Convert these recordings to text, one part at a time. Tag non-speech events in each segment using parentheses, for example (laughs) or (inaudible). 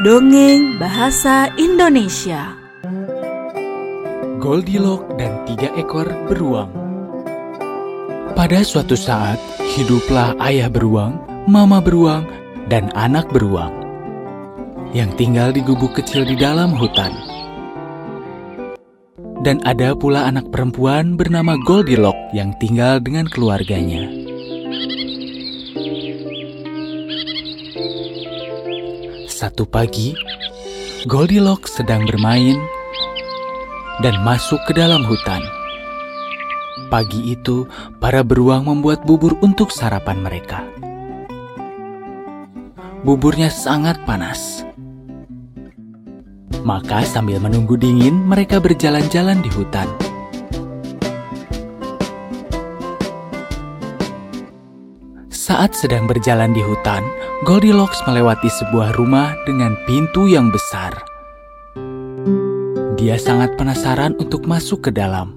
Dongeng Bahasa Indonesia Goldilocks dan tiga ekor beruang Pada suatu saat, hiduplah ayah beruang, mama beruang, dan anak beruang yang tinggal di gubuk kecil di dalam hutan. Dan ada pula anak perempuan bernama Goldilocks yang tinggal dengan keluarganya. Satu pagi, Goldilocks sedang bermain dan masuk ke dalam hutan. Pagi itu, para beruang membuat bubur untuk sarapan mereka. Buburnya sangat panas. Maka sambil menunggu dingin, mereka berjalan-jalan di hutan. Saat sedang berjalan di hutan, Goldilocks melewati sebuah rumah dengan pintu yang besar. Dia sangat penasaran untuk masuk ke dalam.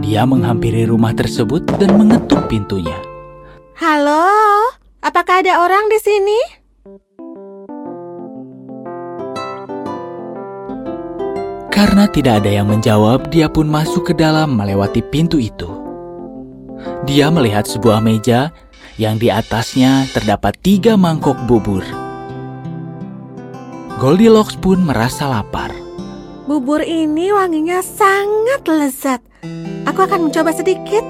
Dia menghampiri rumah tersebut dan mengetuk pintunya. Halo, apakah ada orang di sini? Karena tidak ada yang menjawab, dia pun masuk ke dalam melewati pintu itu. Dia melihat sebuah meja yang di atasnya terdapat tiga mangkok bubur. Goldilocks pun merasa lapar. Bubur ini wanginya sangat lezat. Aku akan mencoba sedikit.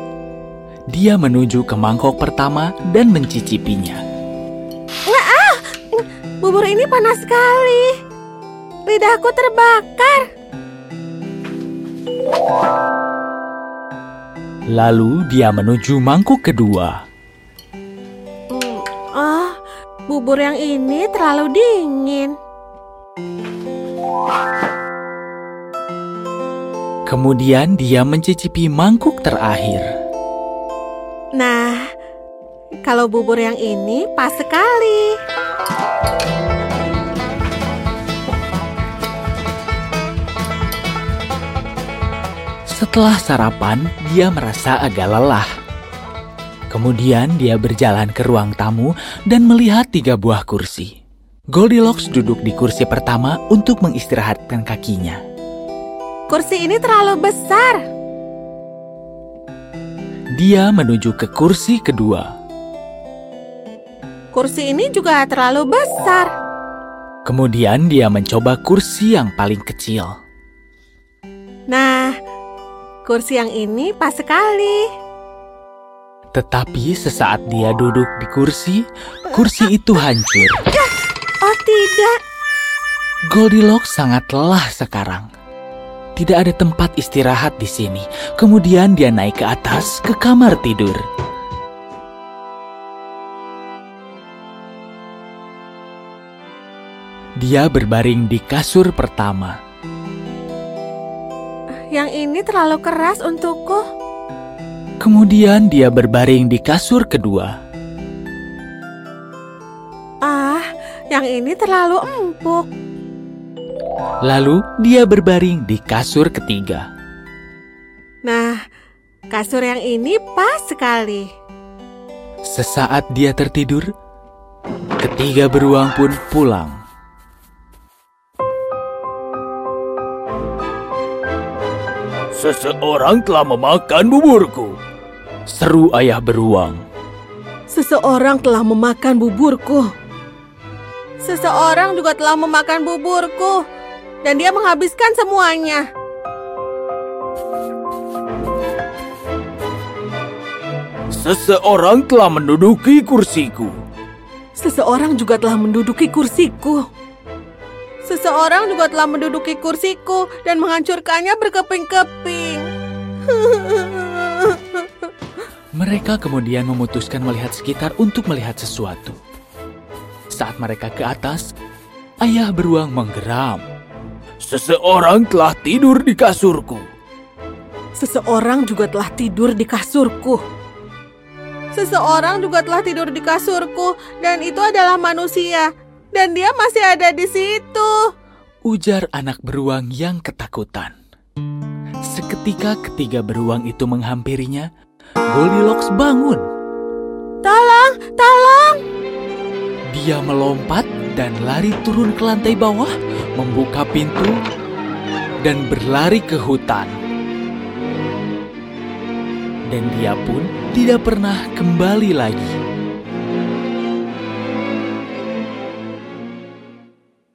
Dia menuju ke mangkok pertama dan mencicipinya. Ah, bubur ini panas sekali. Lidahku terbakar. Lalu dia menuju mangkuk kedua. Bubur yang ini terlalu dingin. Kemudian dia mencicipi mangkuk terakhir. Nah, kalau bubur yang ini pas sekali. Setelah sarapan, dia merasa agak lelah. Kemudian dia berjalan ke ruang tamu dan melihat tiga buah kursi. Goldilocks duduk di kursi pertama untuk mengistirahatkan kakinya. Kursi ini terlalu besar. Dia menuju ke kursi kedua. Kursi ini juga terlalu besar. Kemudian dia mencoba kursi yang paling kecil. Nah, kursi yang ini pas sekali. Tetapi sesaat dia duduk di kursi, kursi itu hancur. Oh tidak, Goldilocks sangat lelah sekarang. Tidak ada tempat istirahat di sini. Kemudian dia naik ke atas ke kamar tidur. Dia berbaring di kasur pertama. yang ini terlalu keras untukku. Kemudian dia berbaring di kasur kedua. Ah, yang ini terlalu empuk. Lalu dia berbaring di kasur ketiga. Nah, kasur yang ini pas sekali. Sesaat dia tertidur, ketiga beruang pun pulang. Seseorang telah memakan buburku. Seru ayah beruang. Seseorang telah memakan buburku. Seseorang juga telah memakan buburku. Dan dia menghabiskan semuanya. Seseorang telah menduduki kursiku. Seseorang juga telah menduduki kursiku. Seseorang juga telah menduduki kursiku dan menghancurkannya berkeping-keping. (laughs) Mereka kemudian memutuskan melihat sekitar untuk melihat sesuatu. Saat mereka ke atas, ayah beruang menggeram. Seseorang telah tidur di kasurku. Seseorang juga telah tidur di kasurku. Seseorang juga telah tidur di kasurku dan itu adalah manusia. Dan dia masih ada di situ. Ujar anak beruang yang ketakutan. Seketika ketiga beruang itu menghampirinya, Goldilocks bangun. Tolong, tolong. Dia melompat dan lari turun ke lantai bawah, membuka pintu, dan berlari ke hutan. Dan dia pun tidak pernah kembali lagi.